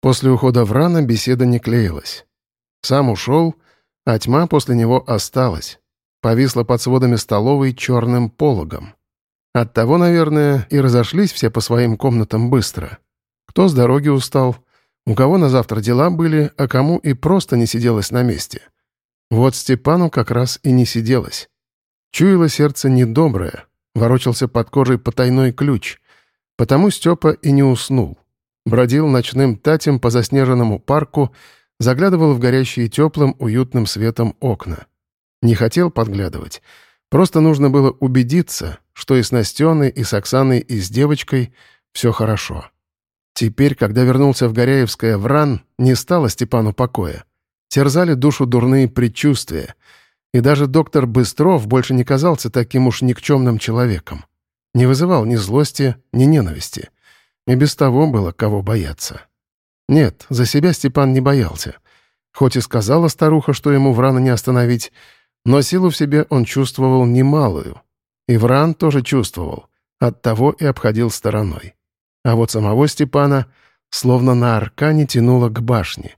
После ухода Врана беседа не клеилась. Сам ушел, а тьма после него осталась. Повисла под сводами столовой черным пологом. Оттого, наверное, и разошлись все по своим комнатам быстро. Кто с дороги устал, у кого на завтра дела были, а кому и просто не сиделось на месте. Вот Степану как раз и не сиделось. Чуяло сердце недоброе, ворочался под кожей потайной ключ. Потому Степа и не уснул. Бродил ночным татем по заснеженному парку, заглядывал в горящие теплым, уютным светом окна. Не хотел подглядывать. Просто нужно было убедиться, что и с Настеной, и с Оксаной, и с девочкой все хорошо. Теперь, когда вернулся в Горяевское Вран, не стало Степану покоя. Терзали душу дурные предчувствия. И даже доктор Быстров больше не казался таким уж никчемным человеком. Не вызывал ни злости, ни ненависти. И без того было кого бояться. Нет, за себя Степан не боялся. Хоть и сказала старуха, что ему Врана не остановить, но силу в себе он чувствовал немалую. И Вран тоже чувствовал, оттого и обходил стороной. А вот самого Степана словно на аркане тянуло к башне.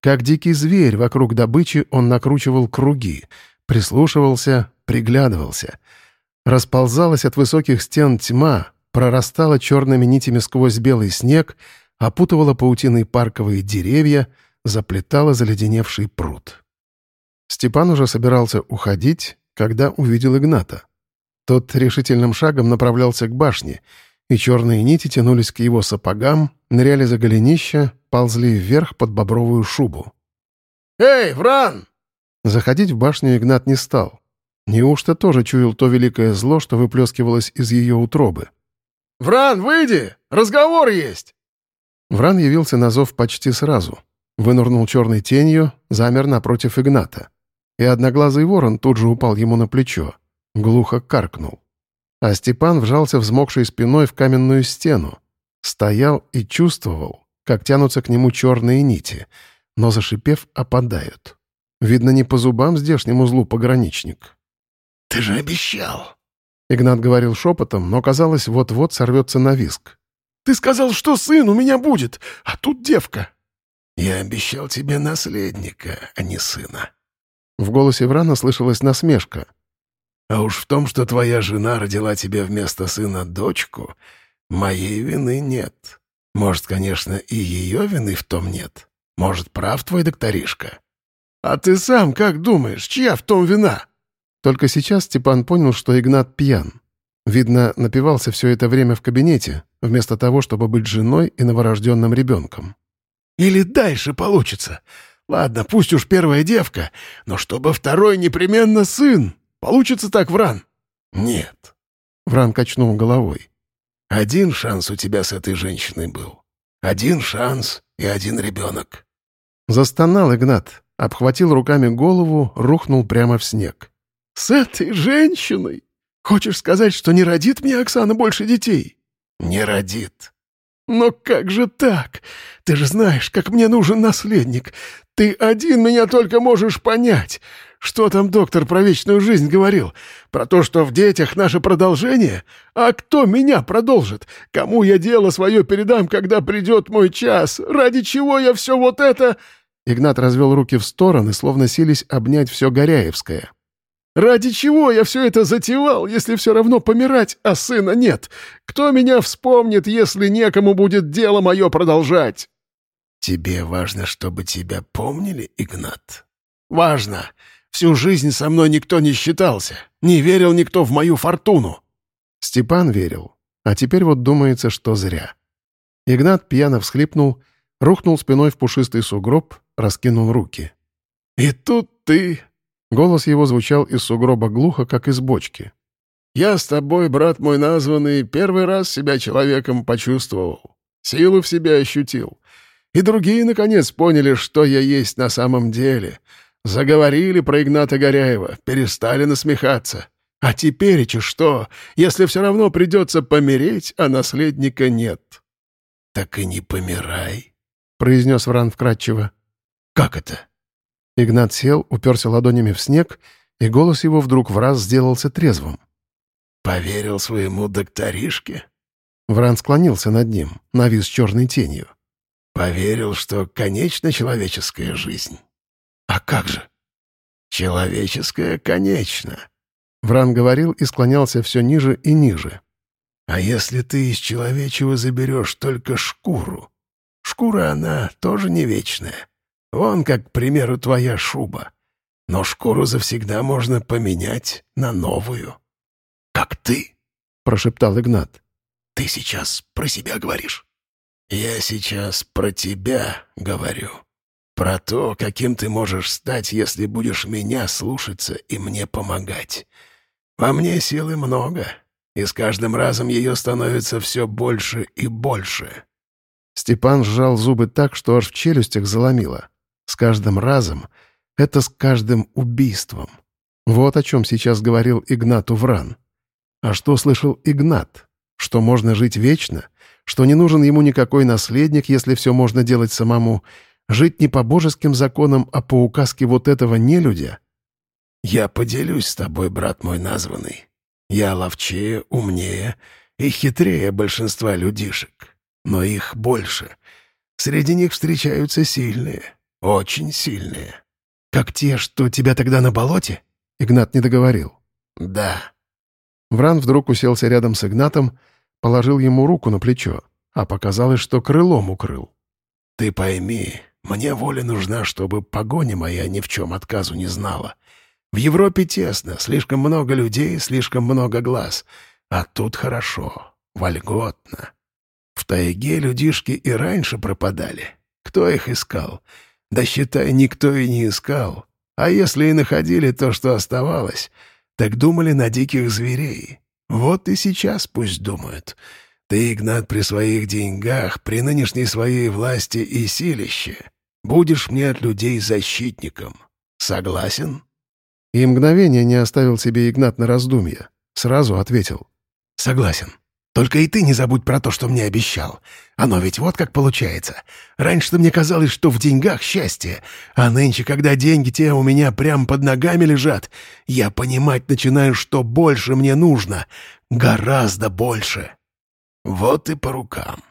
Как дикий зверь вокруг добычи он накручивал круги, прислушивался, приглядывался. Расползалась от высоких стен тьма, прорастала черными нитями сквозь белый снег, опутывала паутиной парковые деревья, заплетала заледеневший пруд. Степан уже собирался уходить, когда увидел Игната. Тот решительным шагом направлялся к башне, и черные нити тянулись к его сапогам, ныряли за голенища, ползли вверх под бобровую шубу. «Эй, Вран!» Заходить в башню Игнат не стал. Неужто тоже чуял то великое зло, что выплескивалось из ее утробы? «Вран, выйди! Разговор есть!» Вран явился на зов почти сразу. Вынырнул черной тенью, замер напротив Игната. И одноглазый ворон тут же упал ему на плечо. Глухо каркнул. А Степан вжался взмокшей спиной в каменную стену. Стоял и чувствовал, как тянутся к нему черные нити, но, зашипев, опадают. Видно, не по зубам здешнему злу пограничник. «Ты же обещал!» Игнат говорил шепотом, но, казалось, вот-вот сорвется на виск. «Ты сказал, что сын у меня будет, а тут девка!» «Я обещал тебе наследника, а не сына». В голосе Врана слышалась насмешка. «А уж в том, что твоя жена родила тебе вместо сына дочку, моей вины нет. Может, конечно, и ее вины в том нет. Может, прав твой докторишка. А ты сам как думаешь, чья в том вина? Только сейчас Степан понял, что Игнат пьян. Видно, напивался все это время в кабинете, вместо того, чтобы быть женой и новорожденным ребенком. Или дальше получится. Ладно, пусть уж первая девка, но чтобы второй непременно сын. Получится так, Вран? Нет. Вран качнул головой. Один шанс у тебя с этой женщиной был. Один шанс и один ребенок. Застонал Игнат, обхватил руками голову, рухнул прямо в снег. «С этой женщиной? Хочешь сказать, что не родит мне Оксана больше детей?» «Не родит». «Но как же так? Ты же знаешь, как мне нужен наследник. Ты один меня только можешь понять. Что там доктор про вечную жизнь говорил? Про то, что в детях наше продолжение? А кто меня продолжит? Кому я дело свое передам, когда придет мой час? Ради чего я все вот это...» Игнат развел руки в стороны, словно сились обнять все Горяевское. «Ради чего я все это затевал, если все равно помирать, а сына нет? Кто меня вспомнит, если некому будет дело мое продолжать?» «Тебе важно, чтобы тебя помнили, Игнат?» «Важно. Всю жизнь со мной никто не считался. Не верил никто в мою фортуну». Степан верил, а теперь вот думается, что зря. Игнат пьяно всхлипнул, рухнул спиной в пушистый сугроб, раскинул руки. «И тут ты...» Голос его звучал из сугроба глухо, как из бочки. «Я с тобой, брат мой названный, первый раз себя человеком почувствовал. Силу в себе ощутил. И другие, наконец, поняли, что я есть на самом деле. Заговорили про Игната Горяева, перестали насмехаться. А теперь что, если все равно придется помереть, а наследника нет? — Так и не помирай, — произнес Вран вкратчиво. — Как это? Игнат сел, уперся ладонями в снег, и голос его вдруг в раз сделался трезвым. — Поверил своему докторишке? Вран склонился над ним, навис черной тенью. Поверил, что конечна человеческая жизнь. А как же? Человеческая конечна. Вран говорил и склонялся все ниже и ниже. А если ты из человечего заберешь только шкуру? Шкура, она тоже не вечная. Вон, как, к примеру, твоя шуба. Но шкуру завсегда можно поменять на новую. «Как ты?» — прошептал Игнат. «Ты сейчас про себя говоришь?» «Я сейчас про тебя говорю. Про то, каким ты можешь стать, если будешь меня слушаться и мне помогать. Во мне силы много, и с каждым разом ее становится все больше и больше». Степан сжал зубы так, что аж в челюстях заломило. С каждым разом — это с каждым убийством. Вот о чем сейчас говорил Игнат Увран. А что слышал Игнат? Что можно жить вечно? Что не нужен ему никакой наследник, если все можно делать самому? Жить не по божеским законам, а по указке вот этого нелюдя? «Я поделюсь с тобой, брат мой названный. Я ловчее, умнее и хитрее большинства людишек. Но их больше. Среди них встречаются сильные, очень сильные. Как те, что тебя тогда на болоте?» Игнат не договорил. «Да». Вран вдруг уселся рядом с Игнатом, положил ему руку на плечо, а показалось, что крылом укрыл. «Ты пойми, мне воля нужна, чтобы погоня моя ни в чем отказу не знала. В Европе тесно, слишком много людей, слишком много глаз. А тут хорошо, вольготно. В тайге людишки и раньше пропадали. Кто их искал? Да считай, никто и не искал. А если и находили то, что оставалось, так думали на диких зверей. Вот и сейчас пусть думают. Ты, Игнат, при своих деньгах, при нынешней своей власти и силище, будешь мне от людей защитником. Согласен?» И мгновение не оставил себе Игнат на раздумье. Сразу ответил. «Согласен. Только и ты не забудь про то, что мне обещал. Оно ведь вот как получается. Раньше-то мне казалось, что в деньгах счастье, а нынче, когда деньги те у меня прямо под ногами лежат, я понимать начинаю, что больше мне нужно. Гораздо больше. Вот и по рукам».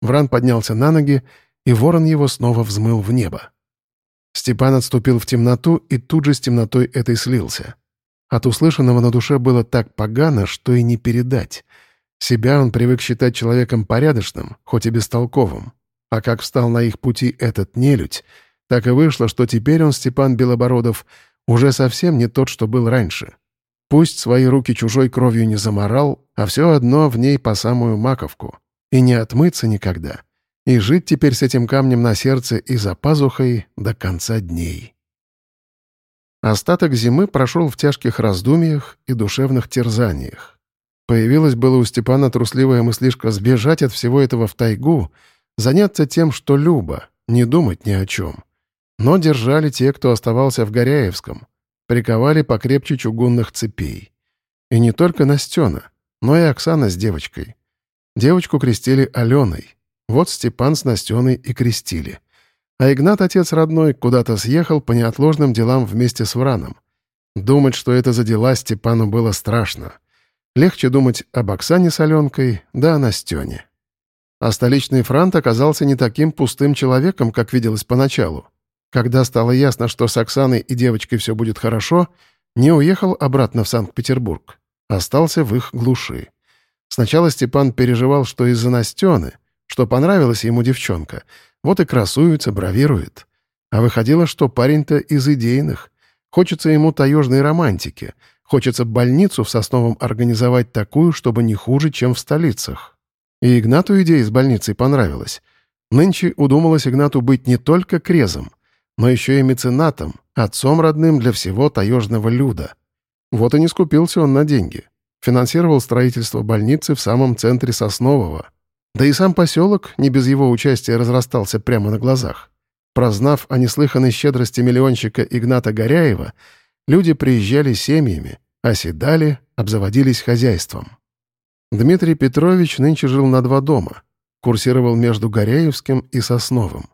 Вран поднялся на ноги, и ворон его снова взмыл в небо. Степан отступил в темноту и тут же с темнотой этой слился. От услышанного на душе было так погано, что и не передать. Себя он привык считать человеком порядочным, хоть и бестолковым. А как встал на их пути этот нелюдь, так и вышло, что теперь он, Степан Белобородов, уже совсем не тот, что был раньше. Пусть свои руки чужой кровью не заморал, а все одно в ней по самую маковку. И не отмыться никогда. И жить теперь с этим камнем на сердце и за пазухой до конца дней. Остаток зимы прошел в тяжких раздумьях и душевных терзаниях. Появилась было у Степана трусливая мыслишка сбежать от всего этого в тайгу, заняться тем, что любо, не думать ни о чем. Но держали те, кто оставался в Горяевском, приковали покрепче чугунных цепей. И не только Настена, но и Оксана с девочкой. Девочку крестили Аленой. Вот Степан с Настеной и крестили. А Игнат, отец родной, куда-то съехал по неотложным делам вместе с Враном. Думать, что это за дела, Степану было страшно. Легче думать об Оксане с Аленкой, да о Настене. А столичный франт оказался не таким пустым человеком, как виделось поначалу. Когда стало ясно, что с Оксаной и девочкой все будет хорошо, не уехал обратно в Санкт-Петербург. Остался в их глуши. Сначала Степан переживал, что из-за Настены, что понравилась ему девчонка, вот и красуется, бравирует. А выходило, что парень-то из идейных. Хочется ему таежной романтики — Хочется больницу в Сосновом организовать такую, чтобы не хуже, чем в столицах. И Игнату идея с больницей понравилась. Нынче удумалось Игнату быть не только крезом, но еще и меценатом, отцом родным для всего таежного люда. Вот и не скупился он на деньги. Финансировал строительство больницы в самом центре Соснового. Да и сам поселок не без его участия разрастался прямо на глазах. Прознав о неслыханной щедрости миллионщика Игната Горяева, Люди приезжали семьями, оседали, обзаводились хозяйством. Дмитрий Петрович нынче жил на два дома, курсировал между Горяевским и Сосновым.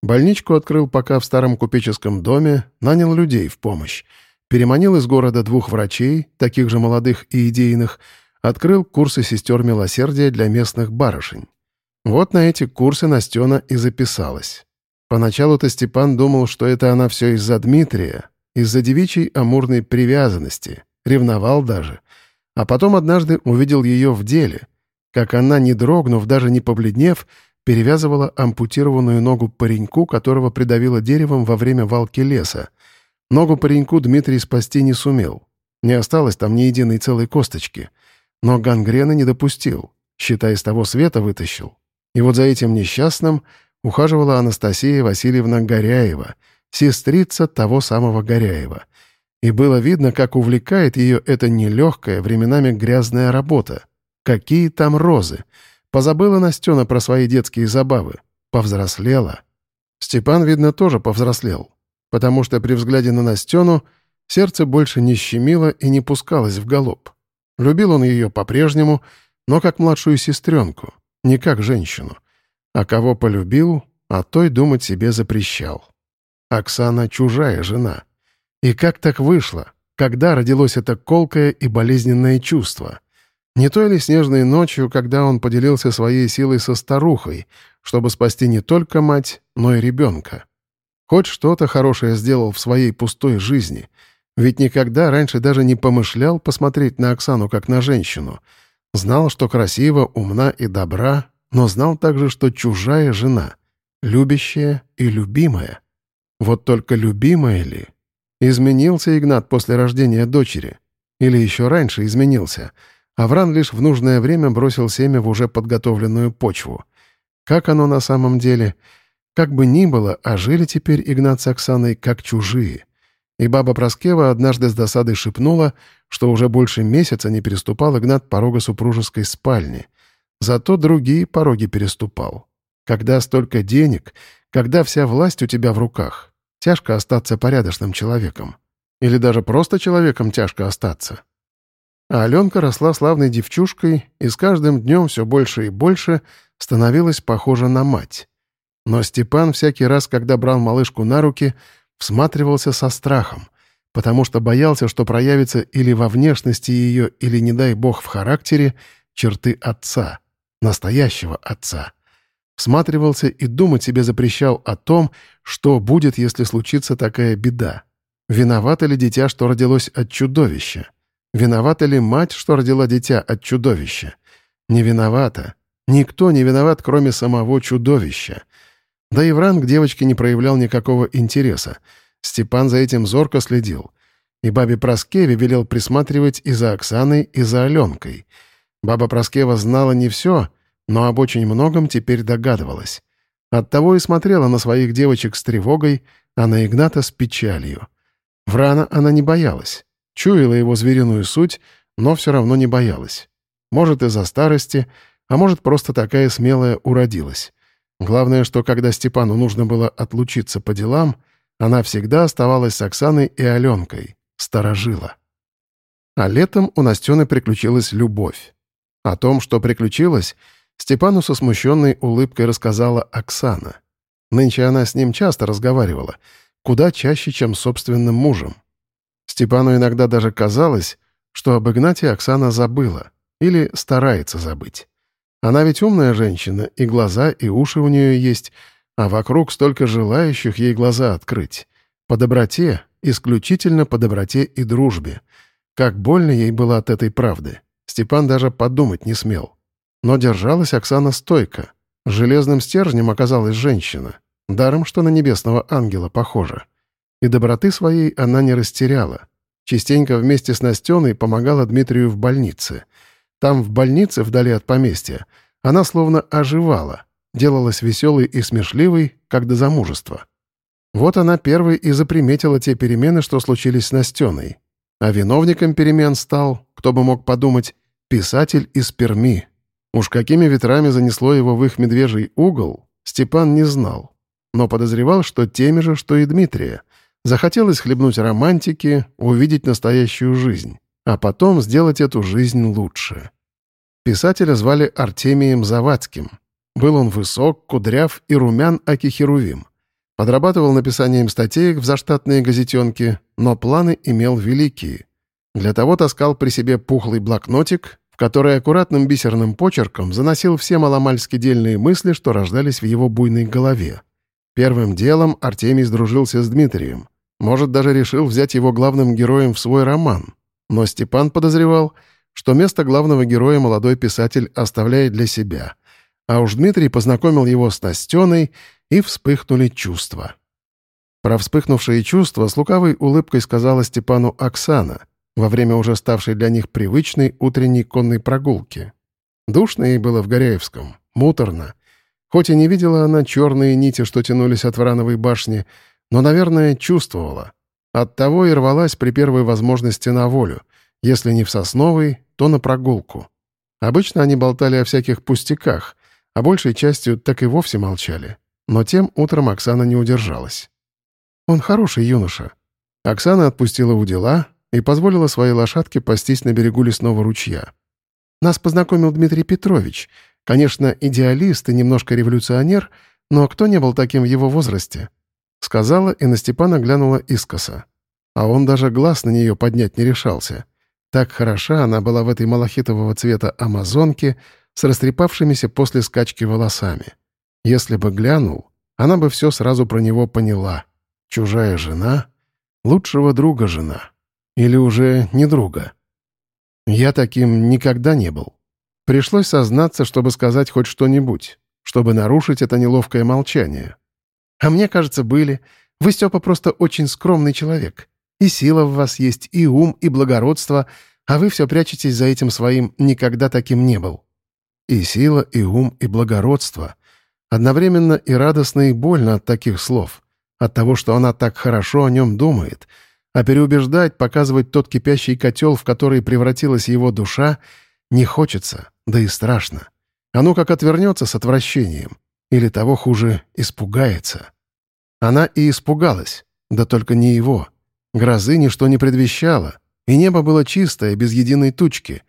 Больничку открыл пока в старом купеческом доме, нанял людей в помощь, переманил из города двух врачей, таких же молодых и идейных, открыл курсы сестер милосердия для местных барышень. Вот на эти курсы Настена и записалась. Поначалу-то Степан думал, что это она все из-за Дмитрия, из-за девичьей амурной привязанности, ревновал даже. А потом однажды увидел ее в деле, как она, не дрогнув, даже не побледнев, перевязывала ампутированную ногу пареньку, которого придавило деревом во время валки леса. Ногу пареньку Дмитрий спасти не сумел. Не осталось там ни единой целой косточки. Но гангрены не допустил, считай, с того света вытащил. И вот за этим несчастным ухаживала Анастасия Васильевна Горяева, сестрица того самого Горяева. И было видно, как увлекает ее эта нелегкая, временами грязная работа. Какие там розы! Позабыла Настена про свои детские забавы. Повзрослела. Степан, видно, тоже повзрослел. Потому что при взгляде на Настену сердце больше не щемило и не пускалось в галоп. Любил он ее по-прежнему, но как младшую сестренку не как женщину. А кого полюбил, а той думать себе запрещал. Оксана — чужая жена. И как так вышло? Когда родилось это колкое и болезненное чувство? Не той ли снежной ночью, когда он поделился своей силой со старухой, чтобы спасти не только мать, но и ребенка? Хоть что-то хорошее сделал в своей пустой жизни, ведь никогда раньше даже не помышлял посмотреть на Оксану как на женщину — Знал, что красива, умна и добра, но знал также, что чужая жена, любящая и любимая. Вот только любимая ли? Изменился Игнат после рождения дочери. Или еще раньше изменился. Авран лишь в нужное время бросил семя в уже подготовленную почву. Как оно на самом деле? Как бы ни было, а жили теперь Игнат с Оксаной как чужие — и баба Проскева однажды с досадой шепнула, что уже больше месяца не переступал Игнат порога супружеской спальни. Зато другие пороги переступал. Когда столько денег, когда вся власть у тебя в руках, тяжко остаться порядочным человеком. Или даже просто человеком тяжко остаться. А Аленка росла славной девчушкой и с каждым днем все больше и больше становилась похожа на мать. Но Степан всякий раз, когда брал малышку на руки, всматривался со страхом, потому что боялся, что проявится или во внешности ее, или, не дай бог, в характере черты отца, настоящего отца. Всматривался и думать себе запрещал о том, что будет, если случится такая беда. Виновата ли дитя, что родилось от чудовища? Виновата ли мать, что родила дитя от чудовища? Не виновата. Никто не виноват, кроме самого чудовища. Да и Вран к девочке не проявлял никакого интереса. Степан за этим зорко следил. И бабе Проскеве велел присматривать и за Оксаной, и за Аленкой. Баба Проскева знала не все, но об очень многом теперь догадывалась. Оттого и смотрела на своих девочек с тревогой, а на Игната с печалью. Врана она не боялась. Чуяла его звериную суть, но все равно не боялась. Может, из-за старости, а может, просто такая смелая уродилась. Главное, что когда Степану нужно было отлучиться по делам, она всегда оставалась с Оксаной и Аленкой, сторожила. А летом у Настены приключилась любовь. О том, что приключилось, Степану со смущенной улыбкой рассказала Оксана. Нынче она с ним часто разговаривала, куда чаще, чем с собственным мужем. Степану иногда даже казалось, что об Игнате Оксана забыла или старается забыть. Она ведь умная женщина, и глаза, и уши у нее есть, а вокруг столько желающих ей глаза открыть. По доброте, исключительно по доброте и дружбе. Как больно ей было от этой правды. Степан даже подумать не смел. Но держалась Оксана стойко. Железным стержнем оказалась женщина. Даром, что на небесного ангела похожа. И доброты своей она не растеряла. Частенько вместе с Настеной помогала Дмитрию в больнице — там, в больнице, вдали от поместья, она словно оживала, делалась веселой и смешливой, как до замужества. Вот она первой и заприметила те перемены, что случились с Настеной. А виновником перемен стал, кто бы мог подумать, писатель из Перми. Уж какими ветрами занесло его в их медвежий угол, Степан не знал, но подозревал, что теми же, что и Дмитрия. Захотелось хлебнуть романтики, увидеть настоящую жизнь а потом сделать эту жизнь лучше. Писателя звали Артемием Завадским. Был он высок, кудряв и румян акихерувим. Подрабатывал написанием статей в заштатные газетенки, но планы имел великие. Для того таскал при себе пухлый блокнотик, который аккуратным бисерным почерком заносил все маломальски дельные мысли, что рождались в его буйной голове. Первым делом Артемий сдружился с Дмитрием. Может, даже решил взять его главным героем в свой роман. Но Степан подозревал, что место главного героя молодой писатель оставляет для себя. А уж Дмитрий познакомил его с Настеной, и вспыхнули чувства. Про вспыхнувшие чувства с лукавой улыбкой сказала Степану Оксана во время уже ставшей для них привычной утренней конной прогулки. Душно ей было в Горяевском, муторно. Хоть и не видела она черные нити, что тянулись от Врановой башни, но, наверное, чувствовала. Оттого и рвалась при первой возможности на волю, если не в Сосновый, то на прогулку. Обычно они болтали о всяких пустяках, а большей частью так и вовсе молчали. Но тем утром Оксана не удержалась. Он хороший юноша». Оксана отпустила у дела и позволила своей лошадке пастись на берегу лесного ручья. «Нас познакомил Дмитрий Петрович. Конечно, идеалист и немножко революционер, но кто не был таким в его возрасте?» Сказала и на Степана глянула искоса. А он даже глаз на нее поднять не решался. Так хороша она была в этой малахитового цвета амазонке с растрепавшимися после скачки волосами. Если бы глянул, она бы все сразу про него поняла — Чужая жена? Лучшего друга жена. Или уже не друга? Я таким никогда не был. Пришлось сознаться, чтобы сказать хоть что-нибудь, чтобы нарушить это неловкое молчание. А мне кажется, были. Вы, Степа, просто очень скромный человек. И сила в вас есть, и ум, и благородство, а вы все прячетесь за этим своим «никогда таким не был». И сила, и ум, и благородство. Одновременно и радостно, и больно от таких слов от того, что она так хорошо о нем думает, а переубеждать, показывать тот кипящий котел, в который превратилась его душа, не хочется, да и страшно. Оно как отвернется с отвращением, или того хуже, испугается. Она и испугалась, да только не его. Грозы ничто не предвещало, и небо было чистое, без единой тучки,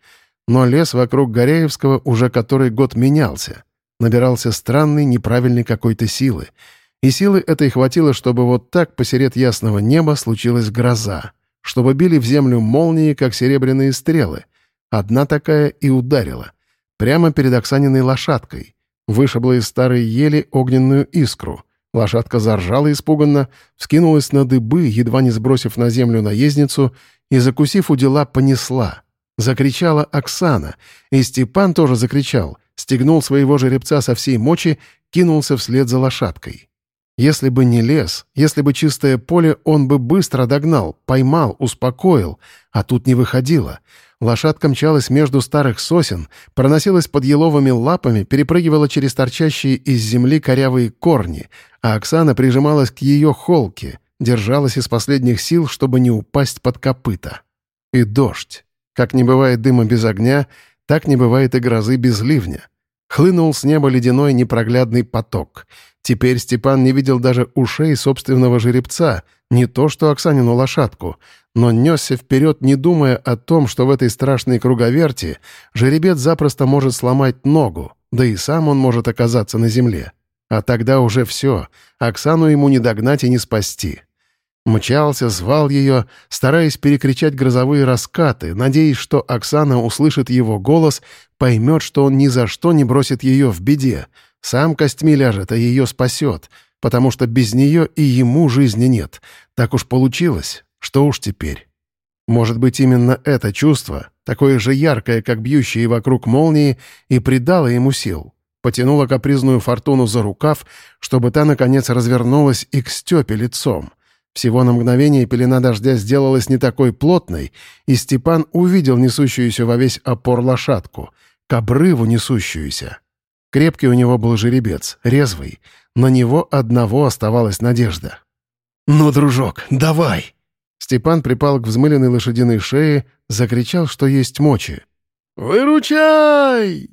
но лес вокруг Горяевского уже который год менялся, набирался странной, неправильной какой-то силы — и силы этой хватило, чтобы вот так посеред ясного неба случилась гроза, чтобы били в землю молнии, как серебряные стрелы. Одна такая и ударила. Прямо перед Оксаниной лошадкой. Вышибла из старой ели огненную искру. Лошадка заржала испуганно, вскинулась на дыбы, едва не сбросив на землю наездницу, и, закусив у дела, понесла. Закричала Оксана, и Степан тоже закричал, стегнул своего жеребца со всей мочи, кинулся вслед за лошадкой. Если бы не лес, если бы чистое поле, он бы быстро догнал, поймал, успокоил, а тут не выходило. Лошадка мчалась между старых сосен, проносилась под еловыми лапами, перепрыгивала через торчащие из земли корявые корни, а Оксана прижималась к ее холке, держалась из последних сил, чтобы не упасть под копыта. И дождь. Как не бывает дыма без огня, так не бывает и грозы без ливня. Хлынул с неба ледяной непроглядный поток — Теперь Степан не видел даже ушей собственного жеребца, не то что Оксанину лошадку, но несся вперед, не думая о том, что в этой страшной круговерти жеребец запросто может сломать ногу, да и сам он может оказаться на земле. А тогда уже все, Оксану ему не догнать и не спасти. Мчался, звал ее, стараясь перекричать грозовые раскаты, надеясь, что Оксана услышит его голос, поймет, что он ни за что не бросит ее в беде, сам костьми ляжет, а ее спасет, потому что без нее и ему жизни нет. Так уж получилось. Что уж теперь? Может быть, именно это чувство, такое же яркое, как бьющие вокруг молнии, и придало ему сил. Потянуло капризную фортуну за рукав, чтобы та, наконец, развернулась и к Степе лицом. Всего на мгновение пелена дождя сделалась не такой плотной, и Степан увидел несущуюся во весь опор лошадку, к обрыву несущуюся. Крепкий у него был жеребец, резвый. На него одного оставалась надежда. «Ну, дружок, давай!» Степан припал к взмыленной лошадиной шее, закричал, что есть мочи. «Выручай!»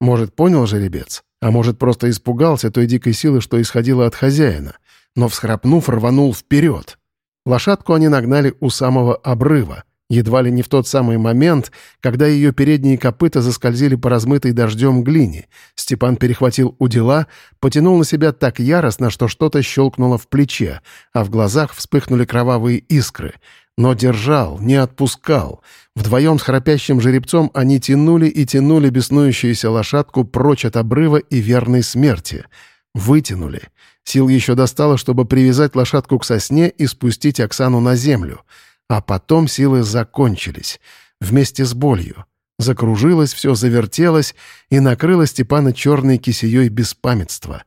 Может, понял жеребец, а может, просто испугался той дикой силы, что исходила от хозяина, но, всхрапнув, рванул вперед. Лошадку они нагнали у самого обрыва, едва ли не в тот самый момент, когда ее передние копыта заскользили по размытой дождем глине. Степан перехватил у дела, потянул на себя так яростно, что что-то щелкнуло в плече, а в глазах вспыхнули кровавые искры. Но держал, не отпускал. Вдвоем с храпящим жеребцом они тянули и тянули беснующуюся лошадку прочь от обрыва и верной смерти. Вытянули. Сил еще достало, чтобы привязать лошадку к сосне и спустить Оксану на землю. А потом силы закончились. Вместе с болью. Закружилось все, завертелось и накрыло Степана черной кисеей беспамятства.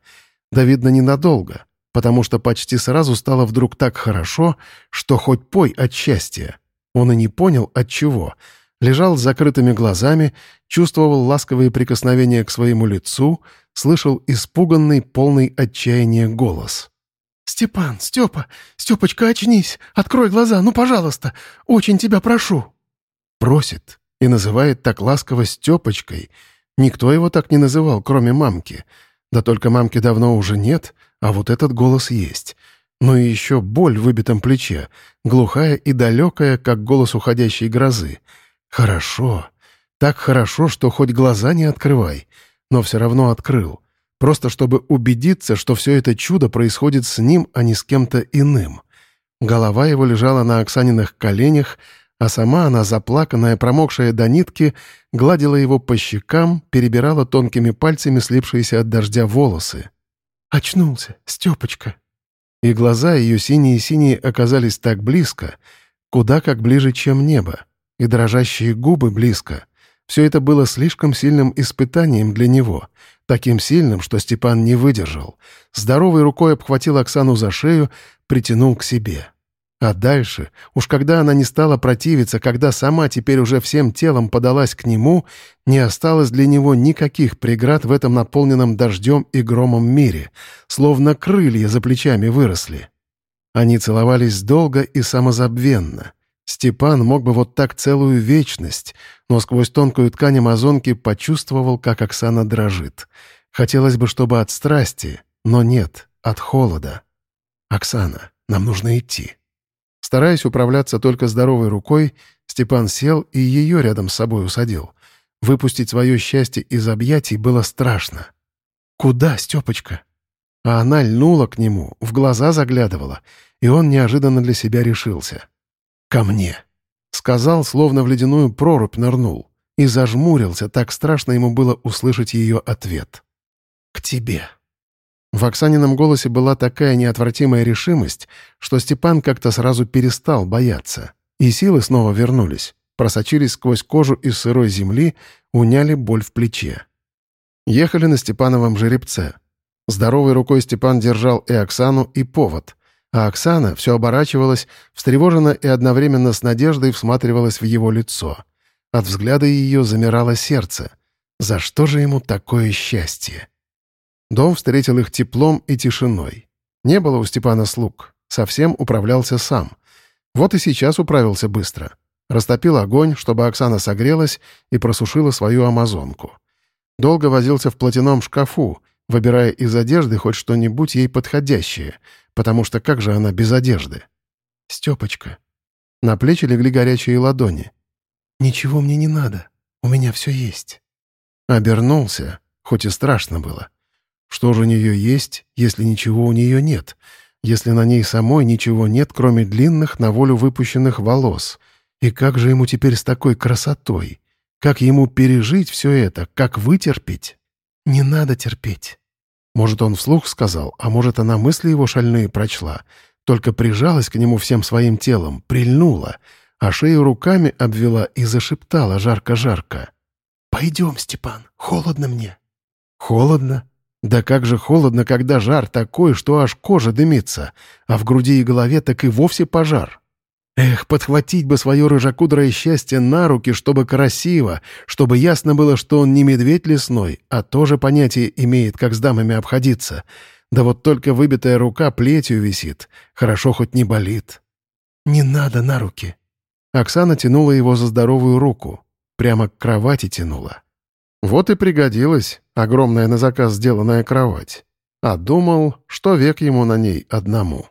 Да, видно, ненадолго, потому что почти сразу стало вдруг так хорошо, что хоть пой от счастья. Он и не понял, от чего. Лежал с закрытыми глазами, чувствовал ласковые прикосновения к своему лицу, слышал испуганный, полный отчаяния голос. «Степан, Степа, Степочка, очнись! Открой глаза, ну, пожалуйста! Очень тебя прошу!» Просит, и называет так ласково Степочкой. Никто его так не называл, кроме мамки. Да только мамки давно уже нет, а вот этот голос есть. Ну и еще боль в выбитом плече, глухая и далекая, как голос уходящей грозы. Хорошо. Так хорошо, что хоть глаза не открывай. Но все равно открыл. Просто чтобы убедиться, что все это чудо происходит с ним, а не с кем-то иным. Голова его лежала на Оксаниных коленях, а сама она, заплаканная, промокшая до нитки, гладила его по щекам, перебирала тонкими пальцами слипшиеся от дождя волосы. «Очнулся, Степочка!» И глаза ее синие-синие оказались так близко, куда как ближе, чем небо, и дрожащие губы близко. Все это было слишком сильным испытанием для него, таким сильным, что Степан не выдержал. Здоровой рукой обхватил Оксану за шею, притянул к себе. А дальше, уж когда она не стала противиться, когда сама теперь уже всем телом подалась к нему, не осталось для него никаких преград в этом наполненном дождем и громом мире, словно крылья за плечами выросли. Они целовались долго и самозабвенно. Степан мог бы вот так целую вечность, но сквозь тонкую ткань амазонки почувствовал, как Оксана дрожит. Хотелось бы, чтобы от страсти, но нет, от холода. «Оксана, нам нужно идти», Стараясь управляться только здоровой рукой, Степан сел и ее рядом с собой усадил. Выпустить свое счастье из объятий было страшно. «Куда, Степочка?» А она льнула к нему, в глаза заглядывала, и он неожиданно для себя решился. «Ко мне!» Сказал, словно в ледяную прорубь нырнул, и зажмурился, так страшно ему было услышать ее ответ. «К тебе!» В Оксанином голосе была такая неотвратимая решимость, что Степан как-то сразу перестал бояться. И силы снова вернулись, просочились сквозь кожу из сырой земли, уняли боль в плече. Ехали на Степановом жеребце. Здоровой рукой Степан держал и Оксану, и повод. А Оксана все оборачивалась, встревоженно и одновременно с надеждой всматривалась в его лицо. От взгляда ее замирало сердце. За что же ему такое счастье? Дом встретил их теплом и тишиной. Не было у Степана слуг, совсем управлялся сам. Вот и сейчас управился быстро. Растопил огонь, чтобы Оксана согрелась и просушила свою амазонку. Долго возился в платяном шкафу, выбирая из одежды хоть что-нибудь ей подходящее, потому что как же она без одежды? «Степочка». На плечи легли горячие ладони. «Ничего мне не надо, у меня все есть». Обернулся, хоть и страшно было. Что же у нее есть, если ничего у нее нет? Если на ней самой ничего нет, кроме длинных, на волю выпущенных волос? И как же ему теперь с такой красотой? Как ему пережить все это? Как вытерпеть? Не надо терпеть. Может, он вслух сказал, а может, она мысли его шальные прочла. Только прижалась к нему всем своим телом, прильнула, а шею руками обвела и зашептала жарко-жарко. «Пойдем, Степан, холодно мне». «Холодно? Да как же холодно, когда жар такой, что аж кожа дымится, а в груди и голове так и вовсе пожар. Эх, подхватить бы свое рыжакудрое счастье на руки, чтобы красиво, чтобы ясно было, что он не медведь лесной, а тоже понятие имеет, как с дамами обходиться. Да вот только выбитая рука плетью висит, хорошо хоть не болит. «Не надо на руки». Оксана тянула его за здоровую руку, прямо к кровати тянула. Вот и пригодилась огромная на заказ сделанная кровать. А думал, что век ему на ней одному.